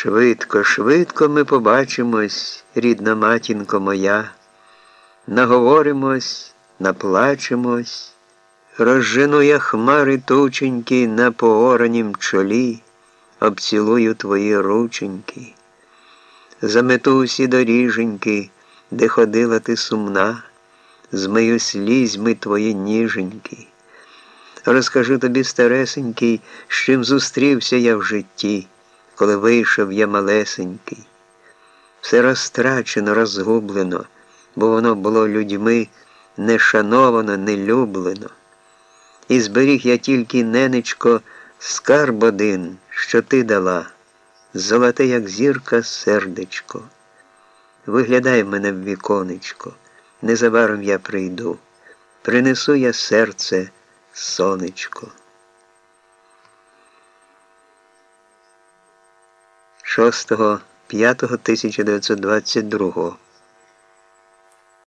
Швидко, швидко ми побачимось, рідна матінко моя, наговоримось, наплачемось, розжену я хмари тученькі на пооранім чолі, обцілую твої рученьки, замету усі доріженьки, де ходила ти сумна, змию слізьми твої ніженьки. Розкажу тобі, старесенький, з чим зустрівся я в житті коли вийшов я малесенький. Все розтрачено, розгублено, бо воно було людьми не шановано, не люблено. І зберіг я тільки, ненечко, скарб один, що ти дала, золоте, як зірка, сердечко. Виглядай мене в віконечко, незабаром я прийду, принесу я серце, сонечко. 6.5.1922